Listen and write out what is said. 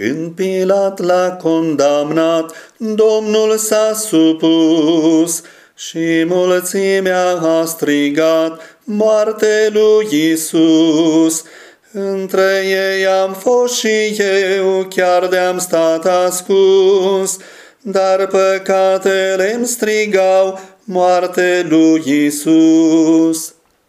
Când Pilat l-a condamnat, Domnul s-a supus și mulțimea a strigat moarte lui Isus. Între ei am fost și eu, chiar de-am stat ascuns, dar păcatele îmi strigau moarte lui Isus.